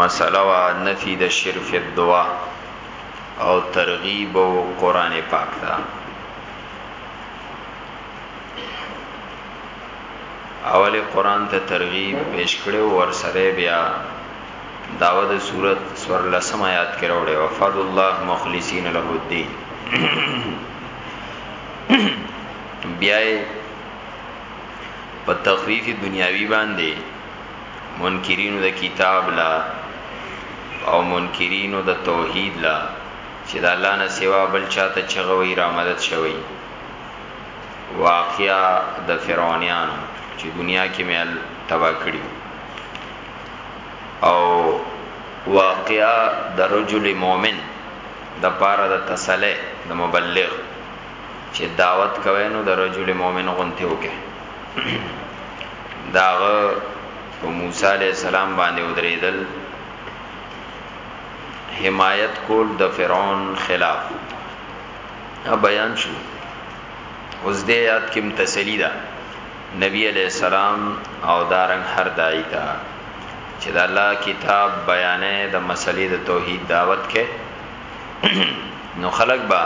مسله وا نفي د شرف الدعاء او ترغیب او قران پاک دا اول قران ته ترغیب پیش کړو ور سره بیا داوه د صورت سور لسم آیات کې راوړې وفد الله مخلصین له الدين بیا په تخفیف دنیاوی باندې منکرینو د کتاب لا او منکرینو د توحید لا چې د الله نه سوا بل چاته چغوي را مدد شوی واقعیا د فرعونیان چې دنیا کې مې تبا کړی او واقعیا د رجل مؤمن د پاره د تسلی د مبلغ چه دعوت کوی نو د رجل مؤمن غونتی وکه داغه په موسی علی السلام باندې ودریدل حمایت کول د فرعون خلاف ا بیان شو اوس دې یاد کم تسلی ده نبی علیہ السلام او دارنګ هر دای تا چې د الله کتاب بیانې د مسلې د توحید دعوت کې نو خلق با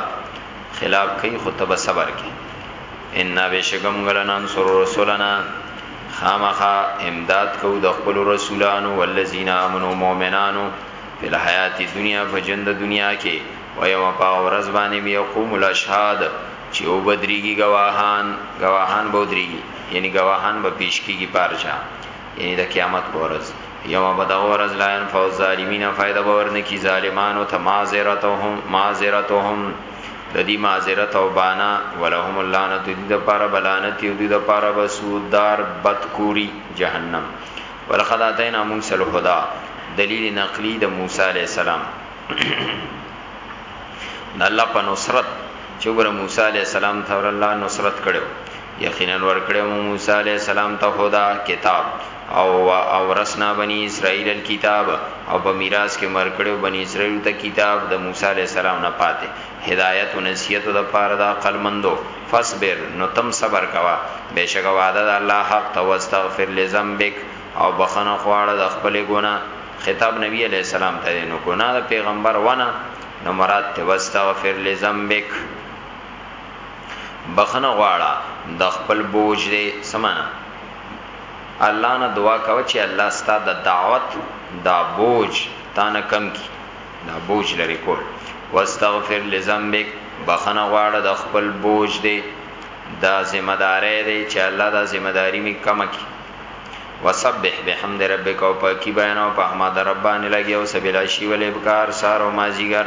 خلاف کوي خو تب صبر کوي ان بشکم غلنان سر رسولنا خامخا امداد کو د خپل رسولانو والذین آمنو مؤمنانو په حیات دنیا په ژوند دنیا کې او یوم په ورځ باندې می قوم الاشهاد چې او بدریږي گواهان گواهان بودریږي یعنی گواهان به پیش کیږي پارچا یعنی د قیامت په ورځ یوم بدغه ورځ لا ينفع الظالمین فائدہ باور نه کی ظالمانو ته معذرتهم معذرتهم د دې معذرت او بانا ولهم اللعنت دې د پاره بلانت او دې د پاره بسود دار بدکوری جهنم ولقد اتینا موسی الهدى دلیل نقلی د موسی علی السلام د الله په نصرت چې ګره موسی علی السلام ته الله نصرت کړو یقینا ورکړې مو موسی علی السلام ته خدا کتاب او او رسنا بنی اسرائیل الكتاب او په میراث کې مرکړو بنی اسرائیل ته کتاب د موسی علی السلام نه پاتې هدایت او نصیحت د پاره دا قلمندو فصبر نو تم صبر کوا بشک وعده د الله حق تو استغفر لذنبک او بخنه خواړه د خپل ګنا خطاب نبی علی السلام ته نو ګنا د پیغمبر ونه نو مراد ته واستغفر لذنبک بخنه غواړه د خپل بوج دې سمانه الله نه دعا کوي چې الله ستاسو د دعوت دا بوج تانه کم کی دا بوج لري کول واستغفر لذنبک بخنه غواړه د خپل بوج دې دا ذمہ دارې دې چې الله دا ذمہ داری می کم کی وسبح بحمد ربک او پاکی بیان او په حمد ربان لګي او سبیل شی ولې بکار سار او مازیګر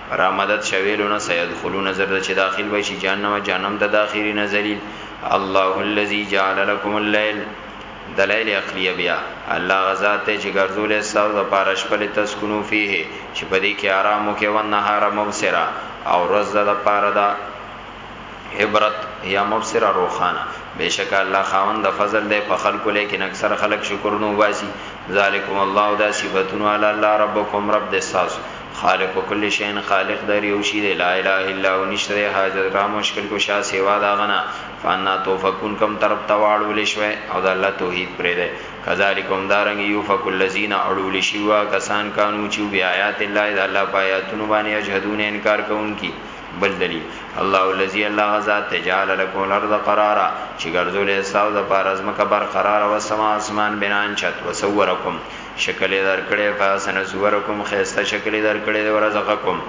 را مدد شویلونه سیدخلون زرد چې داخل بشي جهنم جهنم ته داخري نزلیل الله الذي جعل لكم الليل دلائل عقلیه بیا الله غزا ته چې ګرځولې ساو د پارش په لتسکونو فيه چې په دې کې آرام او کې ونهار مبصرا او روز د پاره دا عبرت یا مبصر روخانه بشک الله خاوند د فضل دی په خلکو لیکن اکثر خلک شکر نو واسي ذالکم الله دا صفاتون علی الله ربکم رب د ساس خالق کل شیء خالق د هر یو شي دی، لا اله الا هو نشته دی حاجت روا مشکل کشا سوا د هغه نه، فانا توفکون کوم طرف ته واړول شوئ او د الله توحید پرېږدئ، کذالک همدارنګه یوفک الذین اړول شوي وو هغه کسان کانو چې وو بآیات الله د الله په آیاتونو باندې یجحدون انکار کوونکي، بل دلیل، الله الذی الله هغه ذات دی جعل لکم الارض قرارا چې ګرځولی دی ستاسو دپاره ځمکه برقراره والسماء اسمان بناء چت وصورکم. شکل درکړې فاسن صورکم خيسته شکل درکړې د ورزقکم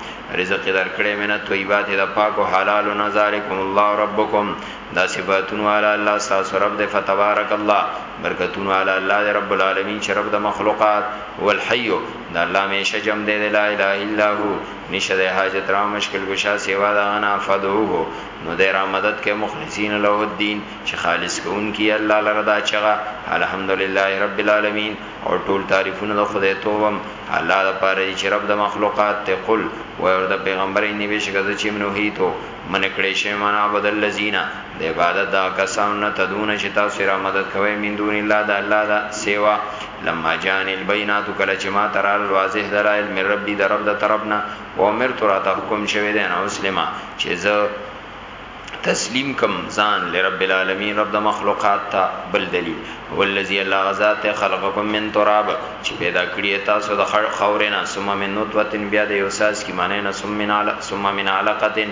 رزق درکړې منه طیبات د پاکو حلال و نزالکم الله ربکم دا صفاتون علی الله ساس رب د فتبارک الله برکتون علی الله رب العالمین چې رب د مخلوقات والحی دا الله همیشه جم دې لا اله الا هو نشه د حاجت را مشکل گشا سیوا دا غنا فدوه نو دې را مدد کې مخلصین له الدین چې خالص کوونکی الله لره دا چغه الحمدلله رب العالمین او ټول تعریفونه د خدای توبم الله د پاره چې رب د مخلوقات ته قل ور د پیغمبر یې نیوي شګه چې منو هیتو من کړي شی معنا بدل لذینا د عبادت دا کسان نه تدون چې تاسو را مدد کوي من دون الله د الله دا سیوا لما جان البینات کله چې ما ترال واضح دلائل من ربي د رب د طرفنا و امر تر تحکم شوی دی نو مسلمه چې زه تسلیم کم ځان لرب العالمین رب د مخلوقات ته بل دلیل هو الذی الله غزاد خلقکم من تراب چې پیدا کړی تاسو د خورینا ثم من نطفه بیا د یوساس کی معنی نه ثم من عل ثم من علقه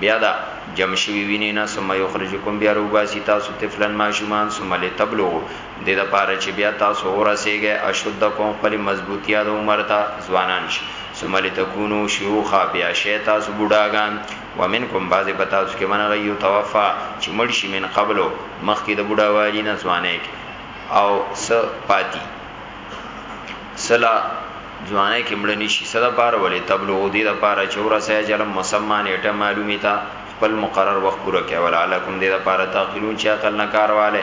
بیا دا جمع شوی ویني نه ثم یخرجکم بیا روباسی تاسو طفلن ماشومان ثم لتبلغوا د دې لپاره چې بیا تاسو ورسېږئ اشدکم خپل مضبوطیا د عمر ته ځوانان شي ثم لتكونوا شيوخا بیا شي تاسو بوډاګان ومنکم بعضی په تاسو کې منغه یو توفا چې مړ شي من قبلو مخکې د بوډا والی نه ځوانه کې او س پاتی سلا ځوانه کې مړ نشي سلا پار ولې تبلغ دې د پاره چورا سه جرم مسمان اټه معلومه تا خپل مقرر وخت پوره کوي ولعلکم دې د پاره تاخلون چې عقل نه کارواله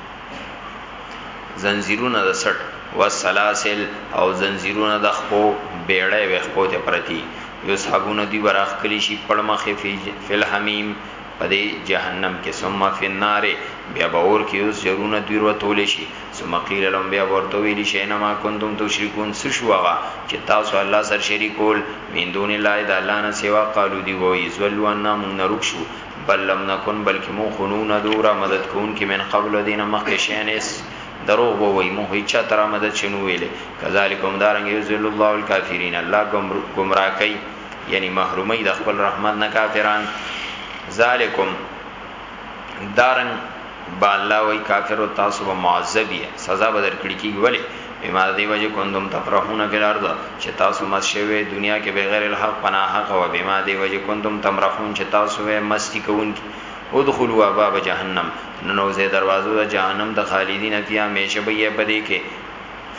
زنجیرونه د سټ والسلاسل او زنجیرونه د خپو بیړې وې خپو ته پرتی یصحبون دی براخ کلی شي پړمخه فل حمیم پدې جهنم کې ثم فی النار بیا باور کې اوس جرونه دی ورتول شي ثم قیل لهم بیا ورته ویل شي نه ما کنتم تشریکون سشواغه چې تاسو الله سره شریکول من دون الله د الله نه سوا قالو دی وای زلوا نام نرک شو بل لم نکن بلکې مونږ خو نو ندو را مدد کوونکي من قبل له دې نه مخکې شیئن هېڅ، دروغ به ووایي، مونږ هېچا ته را مدد شی نو ویلی، کذلک همدارنګه یضل الله الکافرین الله ګمراه کوي یعنی محروموي د خپل رحمت نه کافران، ذلکم دا رنګ. با الله وای کافر او تاسو به معذب یې سزا به درکړي کیږي ولی بما دی وجه کوندم تفرحون فی الارض چې تاسو مس شوی دنیا کې بغیر الحق پنا حق او بما دی وجه کوندم تمرحون چې تاسو وې مستی کوونکی ادخلوا باب جهنم نو زه دروازو د جهنم د خالدین فی همیشه به یې پدې کې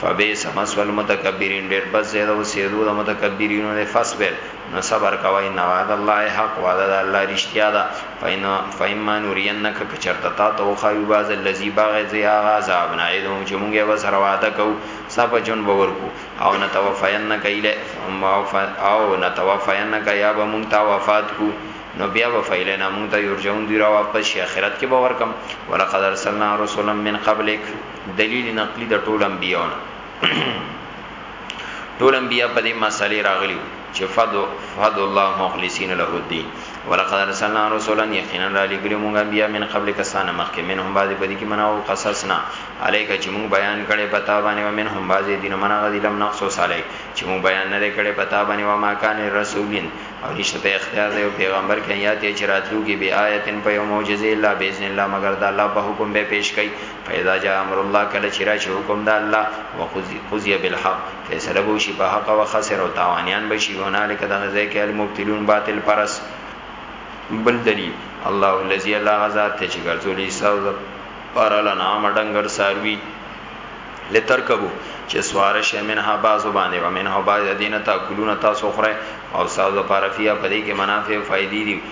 فبئس مثوی المتکبرین ډیر بد ځای د اوسېدو د متکبرینو دی فاصبر نو صبر کوه ان وعد الله حق وعده د الله رښتیا ده فإن فإما نرینک که چرته تا ته وښایو بعض الذي باغې ځای هغه عذاب نعدهم چې مونږ یې به سره وعده کوو ستا په ژوند به ورکو او نتوفینک الی او نتوفینک یا به مونږ تا وفات کو نو بیا به فیلنا مونږ ته یرجون دی را واپس شي اخرت کې به ورکم ولقد ارسلنا رسلا من قبلک دلیل نقلی د ټول انبیو نه ټول انبیا په دې مسالې راغلیو چې فدو فدو الله مخلصین له الدین ولقد ارسلنا رسولا یقینا را لګلو موږ انبیا من قبل کسانه مخکې منهم بعضی په دې کې مناو قصصنا الیک چې موږ بیان کړي پتا باندې و منهم بعضی دین منا غدی لم نقصص علی چې موږ بیان نه کړي پتا باندې و ما کان رسولین او نشته اختیار دی پیغمبر کې یاتې چې راتلو کې بی آیتن په یو معجزه الا باذن الله مگر دا الله په حکم به پیش کړي فاذا جاء امر الله کله چې راشي حکم د الله وقضي بالحق فیصله به شي په حق او خسر او تاوانیان به شي هنالک د غزه کې المبتلون باطل پرس بل دلیل الله الذي لا غزا ته چې ګرځولې ساز پر لنام ډنګر ساروي لترکبو چې سوار شه منها بازو باندې و منها باز دینه تاکلون تاسو خره او ساز پر فیا پدې کې منافع فائدې دي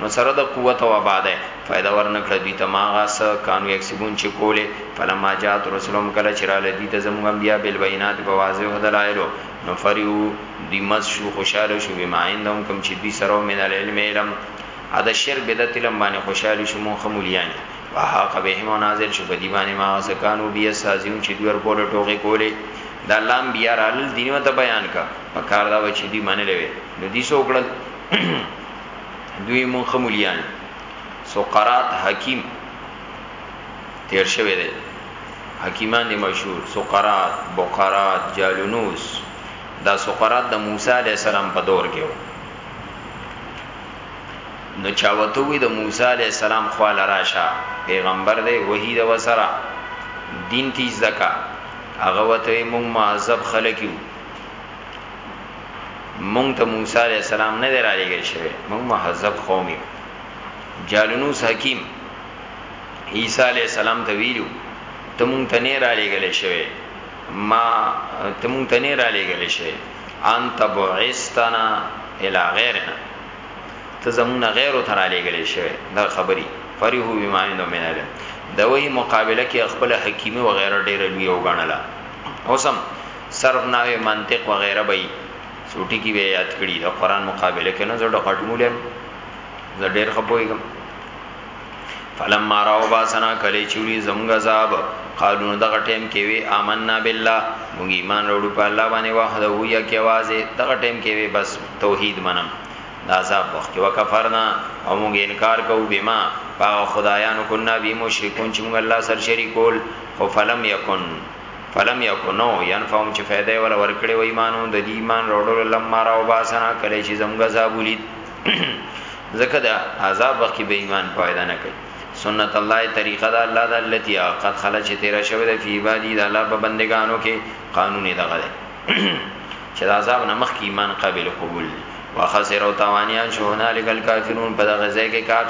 نو سره د قوت او اباده فائده ورنکړه دوی ته ما هغه څه کانو یکسبون چې کولې فلما جات رسلهم کله چې راله دوی ته زموږ انبیا بالبینات په واضح دلایلو نو فریو دوی مز شو خوشاله شو بما عندهم کوم چې دوی سره من العلم علم ا د شرک بدعت علم باندې خوشاله شو مونږ خمولیان وحاق بهم نازل شو بدی باندې ما سکانو بیا سازیون چې دوی ورپور ټوغه کولې دا لام بیا رال دینو ته بیان کا پکار دا و چې دی منلې وي نو دي سو کړل دوی مونږ ښه مولیان یو سقراط حکیم تیر شوی دی حکیمان دی مشهور سقراط بقراط جالونوس دا سقراط د موسی علی السلام په دور کې و نو چاوته وی د موسی علی السلام خواله راشه پیغمبر دی وحی د وسره دین تیز دکا هغه وته مونږ معذب خلکیو مونږ ته موسی علی السلام نه دی را لېږل شوی مونږ مهذب قوم یو جالونوس حکیم عیسی علی السلام ته ویلو ته مونږ ته نه را لېږل شوی ما ته مونږ ته نه را لېږل شوی انت بعثتنا الی غیرنا ته زمونږ غیر ته را لېږل شوی دا خبري فرحو بما عند من العلم دوی مقابله کې خپل حکیمي وغیرہ ډېر لوی وګڼله اوسم صرف نحو منطق وغیره به یی څو ټکی به یاد کړی د قران مقابله کنه زړه غټمولم زه ډیر خپویګم فلما راو باسنا کلی چوری زمګ عذاب قالو دغه ټیم کې وی آمنا بالله مونږ ایمان وروړو په الله باندې وحده هو یا کې आवाज دغه ټیم کې وی بس توحید منم دا عذاب وخت وکفرنا او مونږ انکار کوو بما پاو خدایانو کنا بی مشرکون چې مونږ الله سر شریکول خو فلم یکن فلم یکو نو ینفهم چې فایده یې ولا ورکړې و ایمانو د دې ایمان روړلو لما راو باسنا کله چې زمګه عذاب ولید ځکه د عذاب وخت کې به ایمان فائدہ نه کوي سنت الله طریقه دا الله د التی قد خلچ تیر شوی د فی عبادی د الله په بندگانو کې قانون دغه دی چې د عذاب نه مخ کې ایمان قابل قبول دی واخسر او توانیان شو هنالک الکافرون په دغه ځای کې کافر